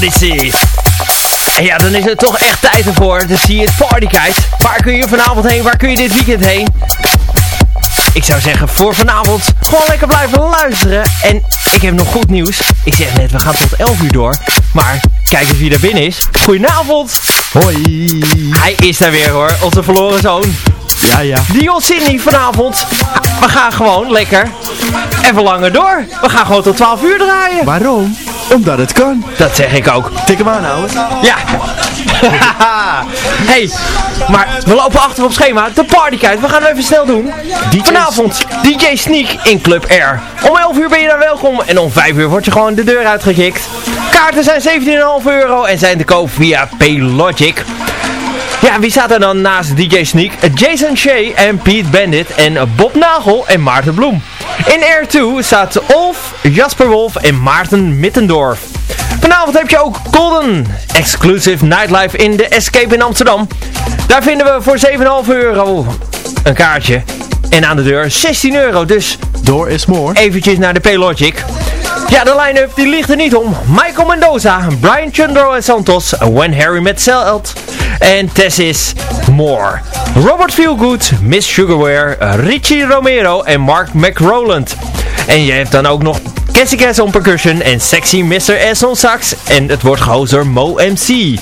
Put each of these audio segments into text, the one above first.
Odyssey. En ja, dan is het toch echt tijd ervoor. De See It Party Guide. Waar kun je vanavond heen? Waar kun je dit weekend heen? Ik zou zeggen, voor vanavond gewoon lekker blijven luisteren. En ik heb nog goed nieuws. Ik zeg net, we gaan tot 11 uur door. Maar kijk eens wie er binnen is. Goedenavond. Hoi. Hij is daar weer hoor, onze verloren zoon. Ja, ja. Dion Sydney vanavond. We gaan gewoon lekker even langer door. We gaan gewoon tot 12 uur draaien. Waarom? Omdat het kan. Dat zeg ik ook. Tik hem aan, ouwe. Ja. hey, maar we lopen achter op schema. De partykite, we gaan het even snel doen. Vanavond DJ Sneak in Club Air. Om 11 uur ben je daar welkom en om 5 uur word je gewoon de deur uitgekikt. Kaarten zijn 17,5 euro en zijn te koop via Paylogic. Ja, wie staat er dan naast DJ Sneak? Jason Shea en Pete Bandit en Bob Nagel en Maarten Bloem. In Air 2 staat Olf, Jasper Wolf en Maarten Mittendorf. Vanavond heb je ook Golden Exclusive Nightlife in de Escape in Amsterdam. Daar vinden we voor 7,5 euro een kaartje. En aan de deur 16 euro, dus Door is more. eventjes naar de Paylogic. Ja, de line-up die ligt er niet om. Michael Mendoza, Brian Chundro en Santos, When Harry Met Zeld en Tessis Moore. Robert Feelgood, Miss Sugarware, Richie Romero en Mark McRoland. En je hebt dan ook nog Cassie on percussion en Sexy Mr. S on sax. En het wordt gehost door Mo MC.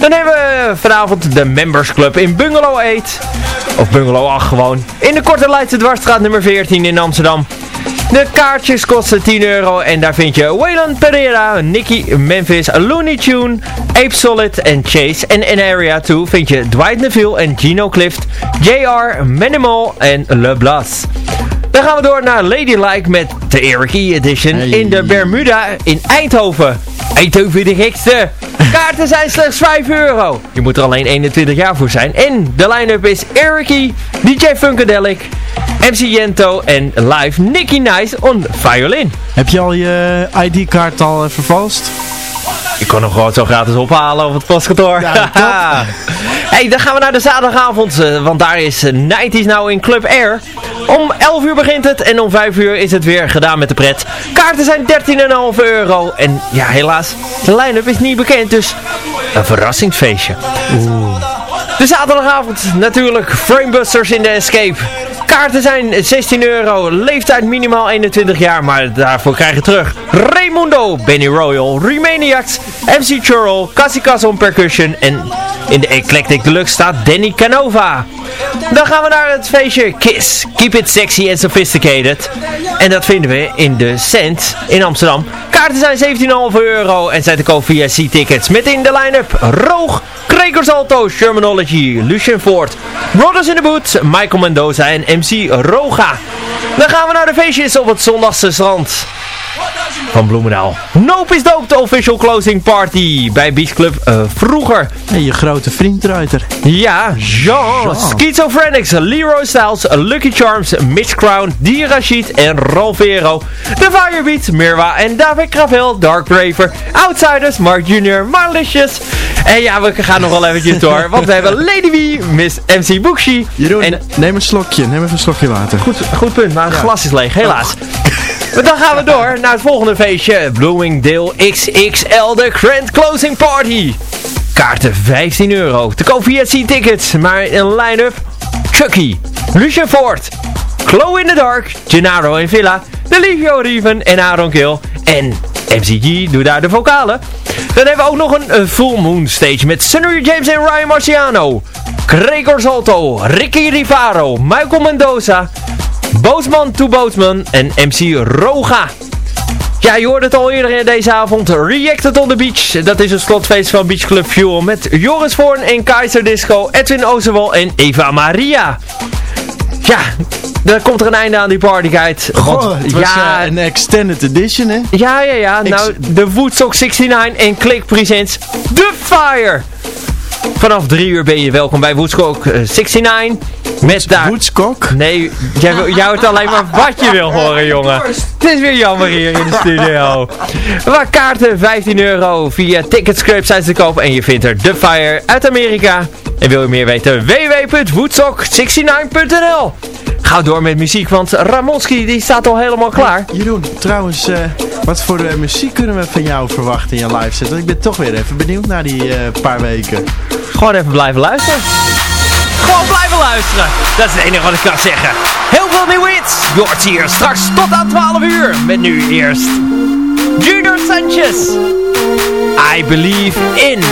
Dan hebben we vanavond de Members Club in Bungalow 8. Of Bungalow 8 gewoon. In de Korte Leidse Dwarsstraat nummer 14 in Amsterdam. De kaartjes kosten 10 euro en daar vind je Waylon Pereira, Nicky Memphis, Looney Tune, Ape Solid en Chase. En in Area 2 vind je Dwight Neville en Gino Clift, JR, Manimal en Le Blas. Dan gaan we door naar Ladylike met de Eric E Edition Hey. in de Bermuda in Eindhoven. Eindhoven de gekste. Kaarten zijn slechts 5 euro. Je moet er alleen 21 jaar voor zijn. En de line-up is Eric E, DJ Funkadelic, MC Yento en live Nicky Nice on violin. Heb je al je ID-kaart al eh, vervalst? Ik kon hem gewoon zo gratis ophalen op het postkantoor. Ja, hey, dan gaan we naar de zaterdagavond, eh, want daar is eh, 90s nou in Club Air. Om 11 uur begint het en om 5 uur is het weer gedaan met de pret. Kaarten zijn 13,5 euro en ja, helaas, de line-up is niet bekend, dus een verrassingsfeestje. De zaterdagavond natuurlijk Framebusters in de Escape. Kaarten zijn 16 euro, leeftijd minimaal 21 jaar, maar daarvoor krijg je terug Raimundo, Benny Royal, Remaniacs, MC Churl, Cassie on Percussion en in de Eclectic Deluxe staat Danny Canova. Dan gaan we naar het feestje Kiss, Keep It Sexy and Sophisticated. En dat vinden we in de Cent in Amsterdam. Kaarten zijn 17,5 euro en zijn te koop via C-Tickets. Met in de line-up Roog, Gregor Salto, Lucien Ford, Brothers in the Boot, Michael Mendoza en MC Roga. Dan gaan we naar de feestjes op het zondagse strand van Bloemendaal. Nope is Dope, de official closing party bij Beach Club eh, vroeger. Hey, je grote vriend Ruiter. Ja, Jean, Jean. Schizophrenics, Leroy Styles, Lucky Charms, Mitch Crown, Di Rashid en Rolvero. The Firebeat, Mirwa en David Gravel, Dark Raver, Outsiders, Mark Jr., Malicious. En ja, we gaan nog wel eventjes door, want we hebben Lady V, Miss MC Bookshi. Jeroen, En neem een slokje. Neem even een slokje water. Goed, goed punt, maar het glas is leeg, helaas. Maar dan gaan we door naar het volgende feestje. Bloomingdale XXL, de Grand Closing Party. Kaarten 15 euro. Te koop via C-Tickets, maar een line-up. Chucky, Lucien Ford, Chloe in the Dark, Gennaro en Villa, Delivio Riven en Aaron Kill. En MCG doet daar de vocalen. Dan hebben we ook nog een, eh, Full Moon Stage met Sunny James en Ryan Marciano. Gregor Salto, Ricky Rivaro, Michael Mendoza, Boosman to Boosman en MC Roga. Ja, je hoorde het al eerder in deze avond. Reacted on the Beach. Dat is een slotfeest van Beach Club Fuel. Met Joris Voorn en Kaiser Disco, Edwin Ozewal en Eva Maria. Ja, er komt er een einde aan die partyguide. Goh, Want- het was ja, eh, een extended edition, hè? ja, ja, ja. Nou, de Woodstock 69 en Click Presents The Fire. Vanaf drie uur ben je welkom bij Woodstock eh, 69. Met daar... Woodstock. Nee, jij, jij hoort alleen maar wat je wil horen, jongen. Het is weer jammer hier in de studio. Waar kaarten 15 euro via Ticketscript zijn ze te koop. En je vindt er The Fire uit Amerika. En wil je meer weten? www.woodstock69.nl Ga door met muziek, want Ramonski die staat al helemaal klaar. Jeroen, trouwens, eh, wat voor eh, muziek kunnen we van jou verwachten in je live set? Want ik ben toch weer even benieuwd na die eh, paar weken. Gewoon even blijven luisteren. Gewoon blijven luisteren. Dat is het enige wat ik kan zeggen. Heel veel nieuwe hits. Je hier straks tot aan 12 uur. Met nu eerst Junior Sanchez. I Believe In.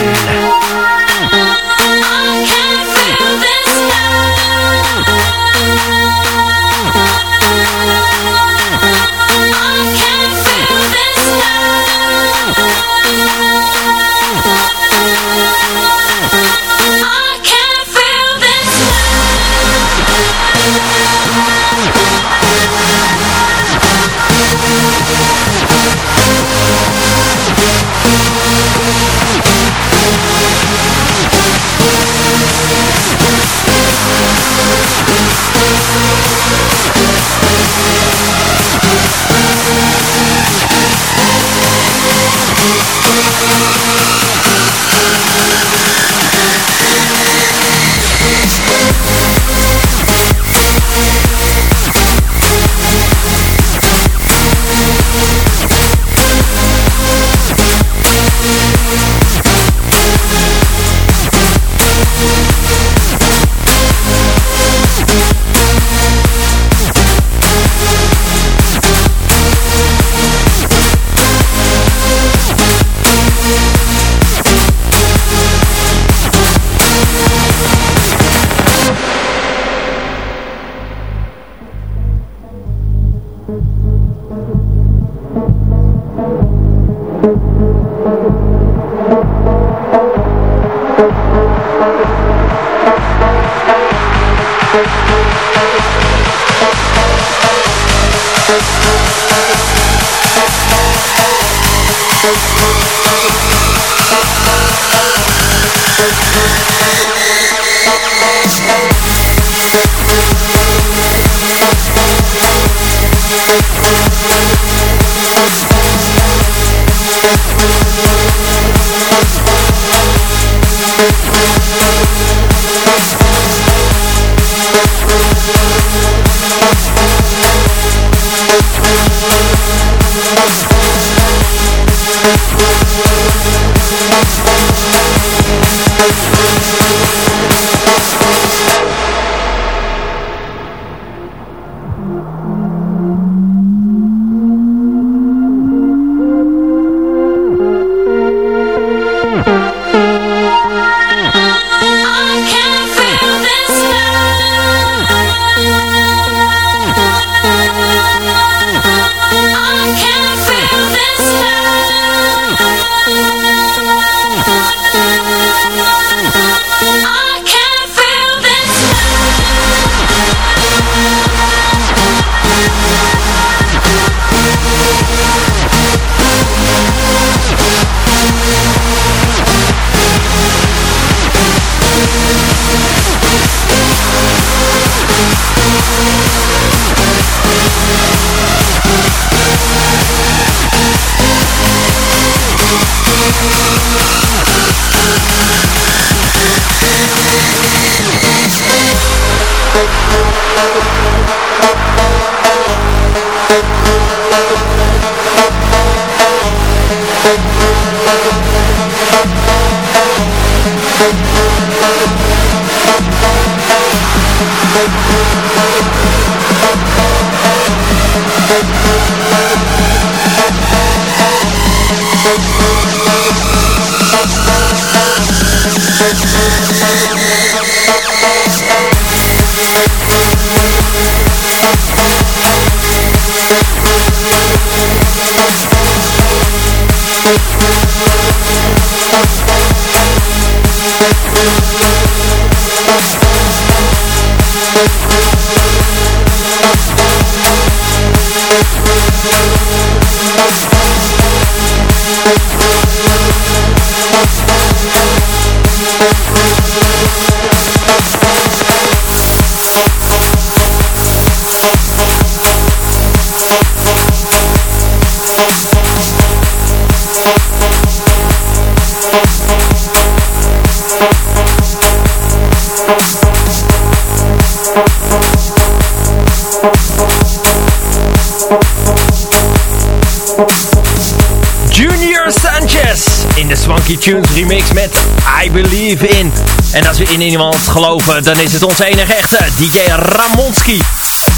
Swanky Tunes remix met I Believe In. En als we in iemand geloven, dan is het onze enige echte DJ Ramonski.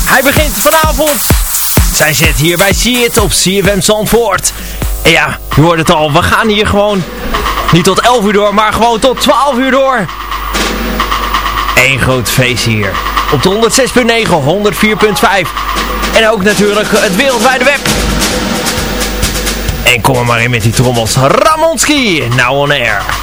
Hij begint vanavond. Zij zit hier bij See It op CFM Zandvoort. En ja, je hoort het al, we gaan hier gewoon niet tot 11 uur door, maar gewoon tot 12 uur door. Eén groot feest hier. Op de 106.9, 104.5. En ook natuurlijk het wereldwijde web. En kom er maar in met die trommels. Ramonski, now on air.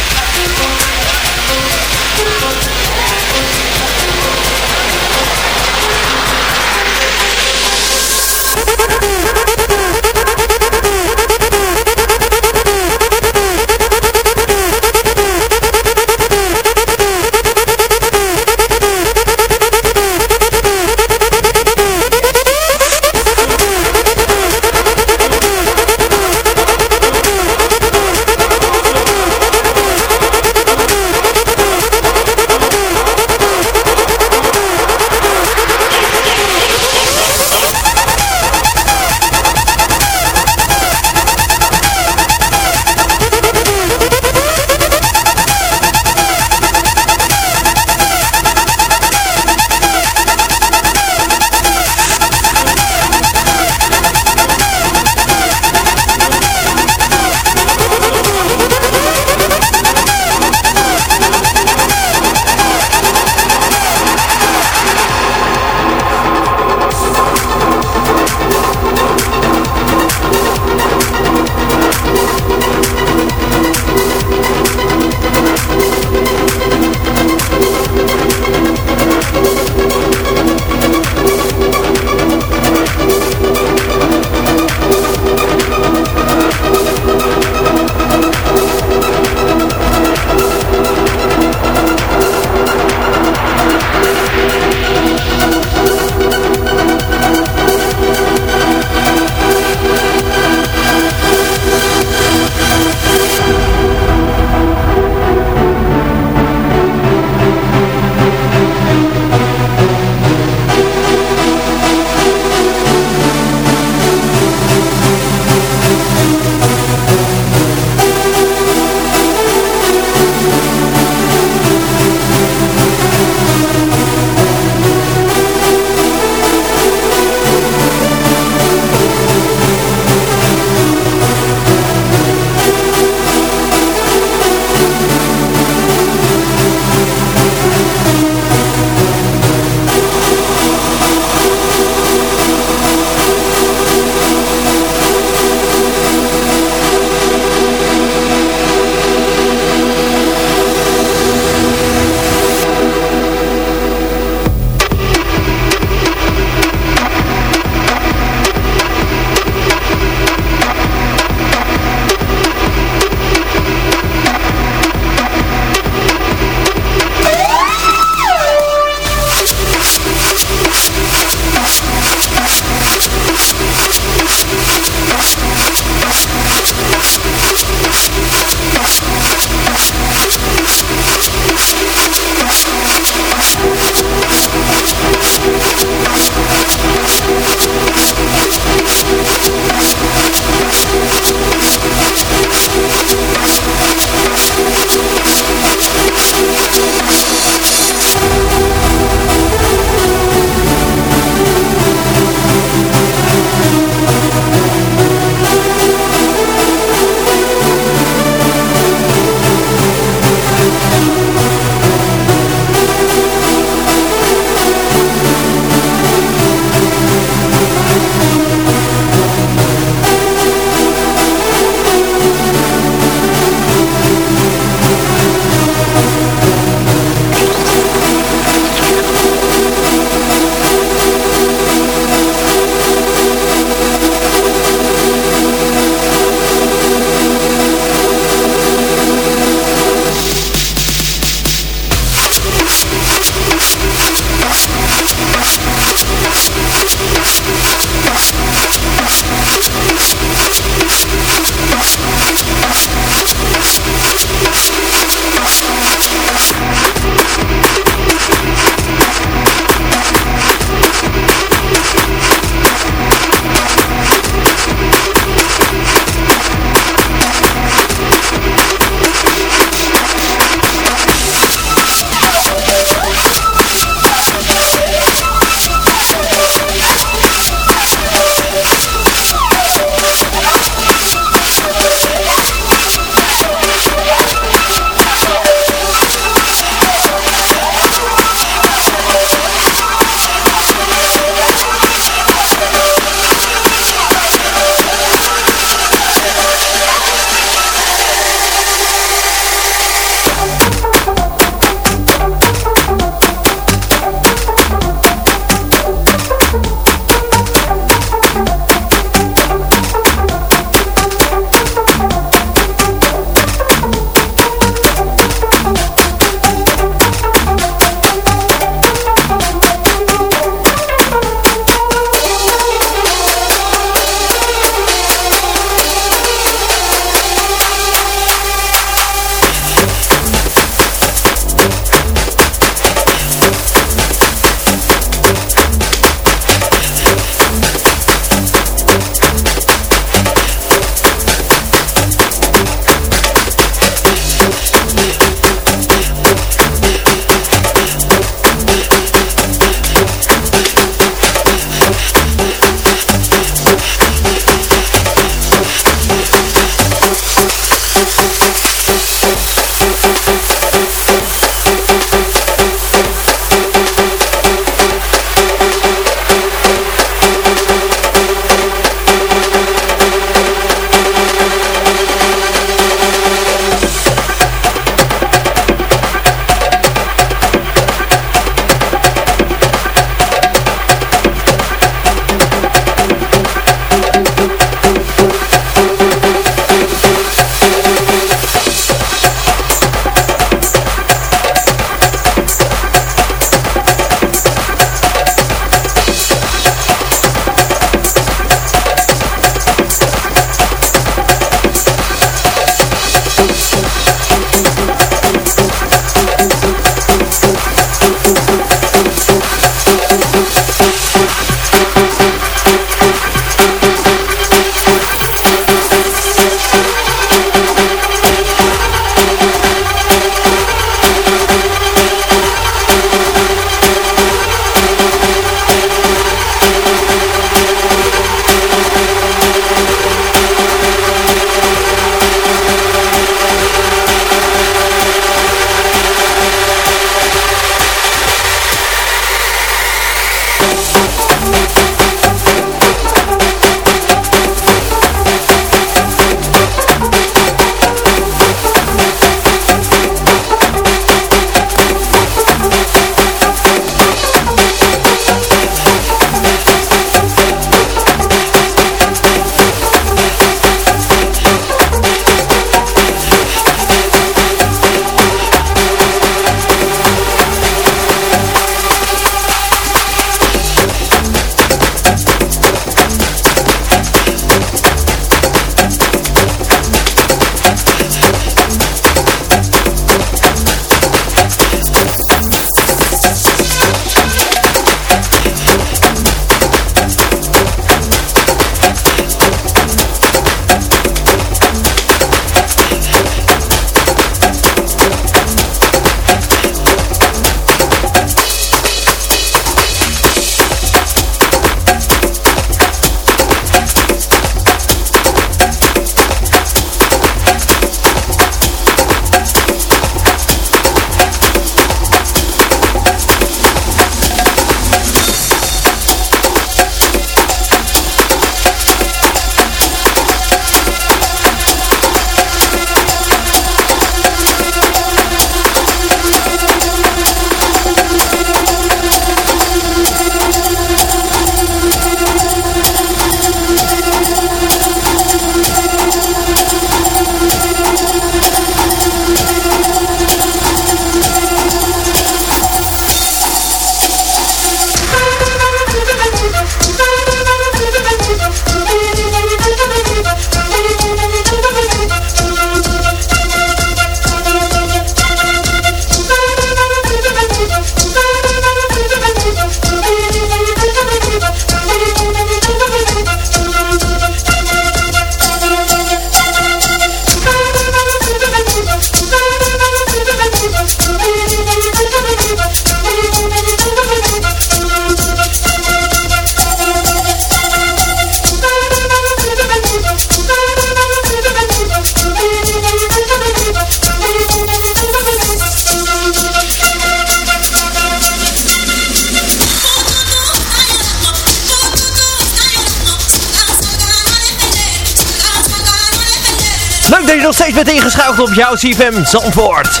Bent ingeschakeld op jouw CFM Zandvoort.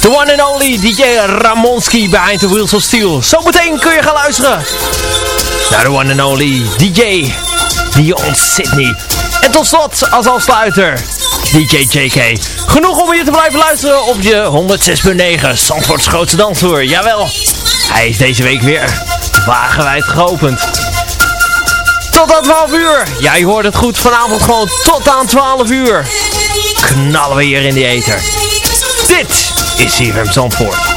The one and only DJ Ramonski behind the wheels of steel. Zometeen kun je gaan luisteren naar de one and only DJ Dion Sydney. En tot slot, als afsluiter, DJ JK. Genoeg om hier te blijven luisteren op je 106.9 Zandvoorts grootste dansvloer. Jawel, hij is deze week weer wagenwijd geopend. Tot aan 12 uur. Ja, je hoort het goed. Vanavond gewoon tot aan 12 uur. Knallen we hier in de ether. Dit is CFM Zandvoort.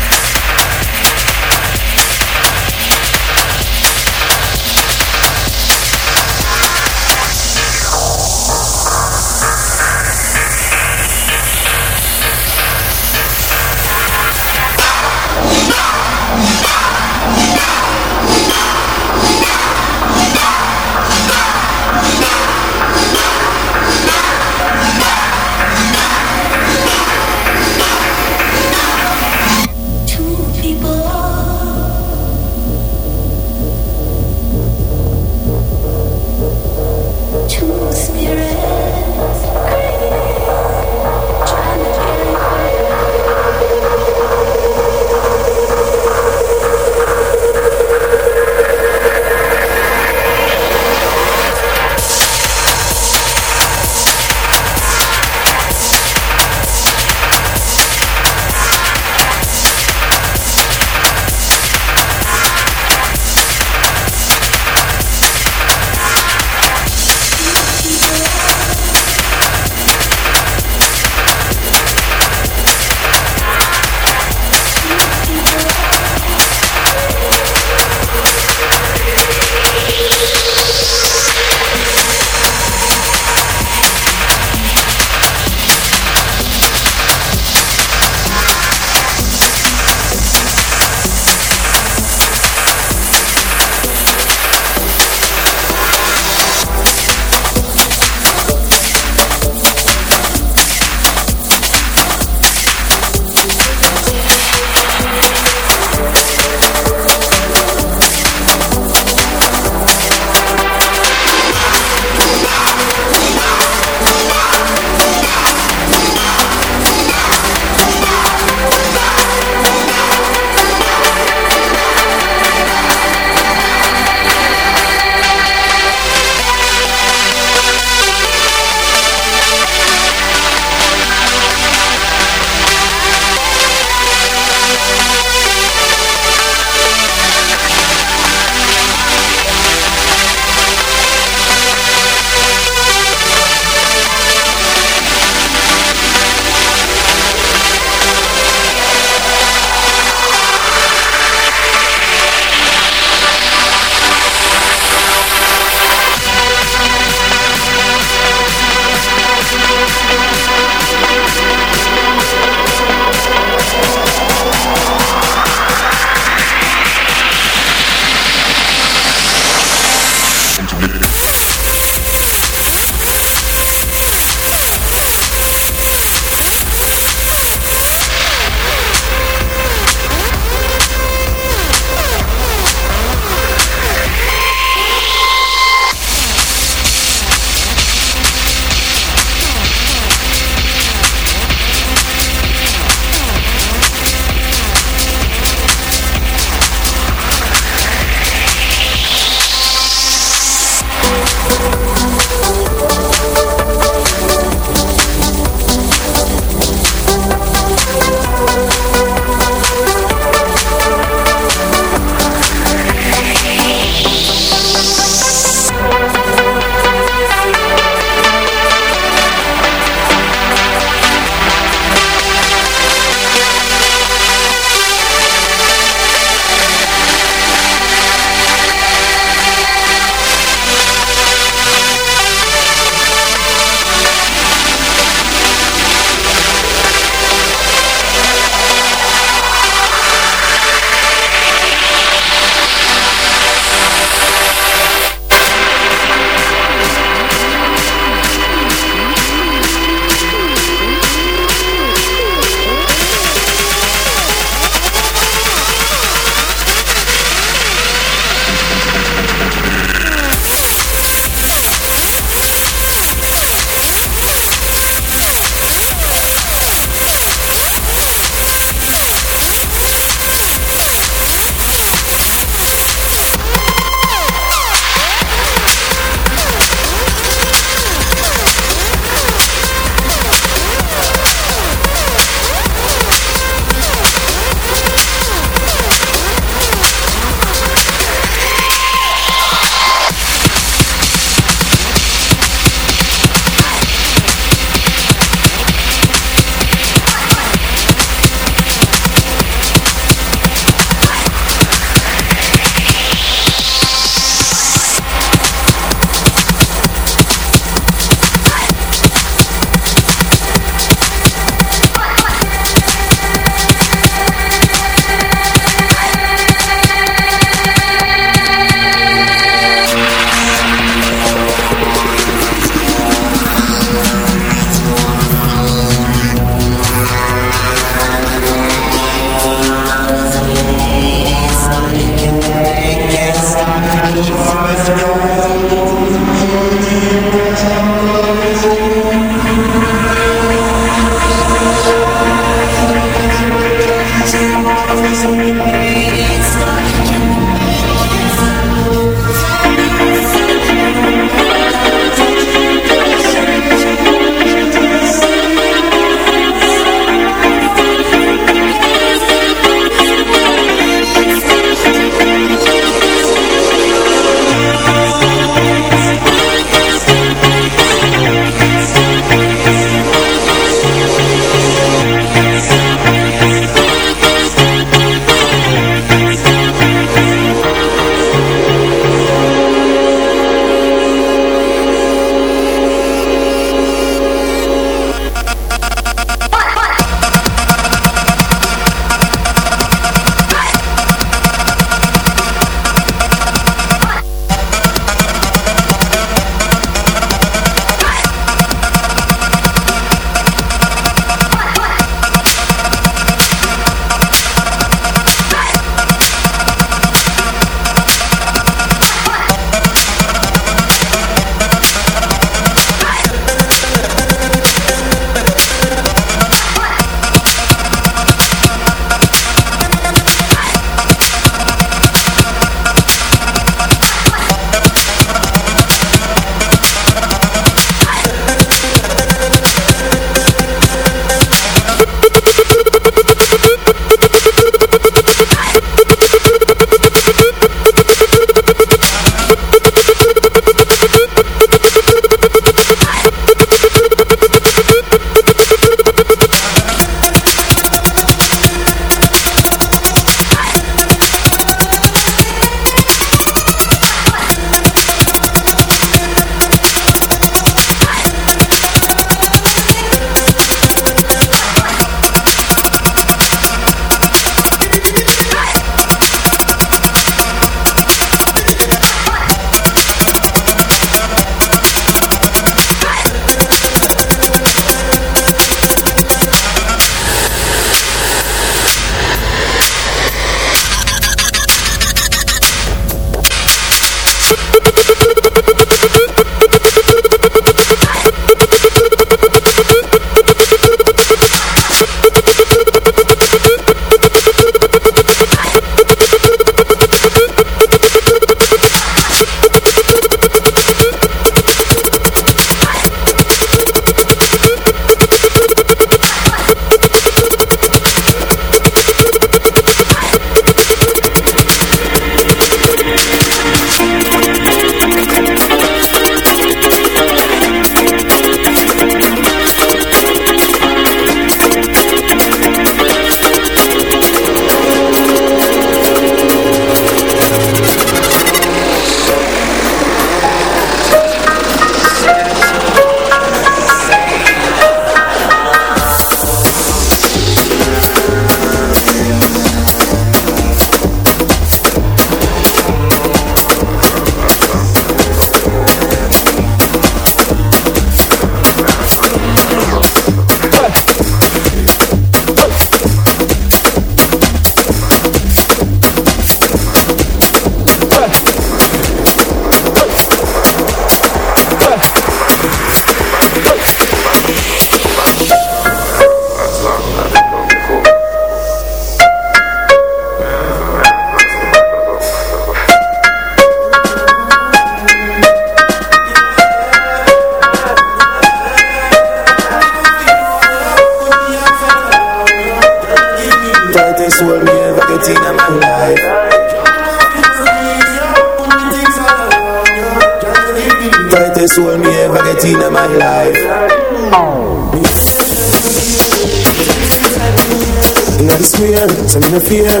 in is square, it's in no fear.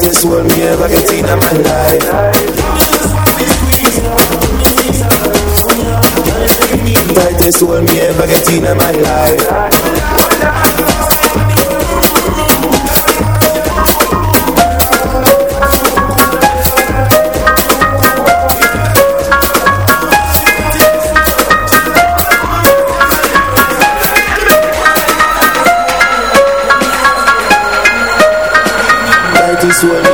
This me ever get in my life. Tightest me ever get in my life. swear.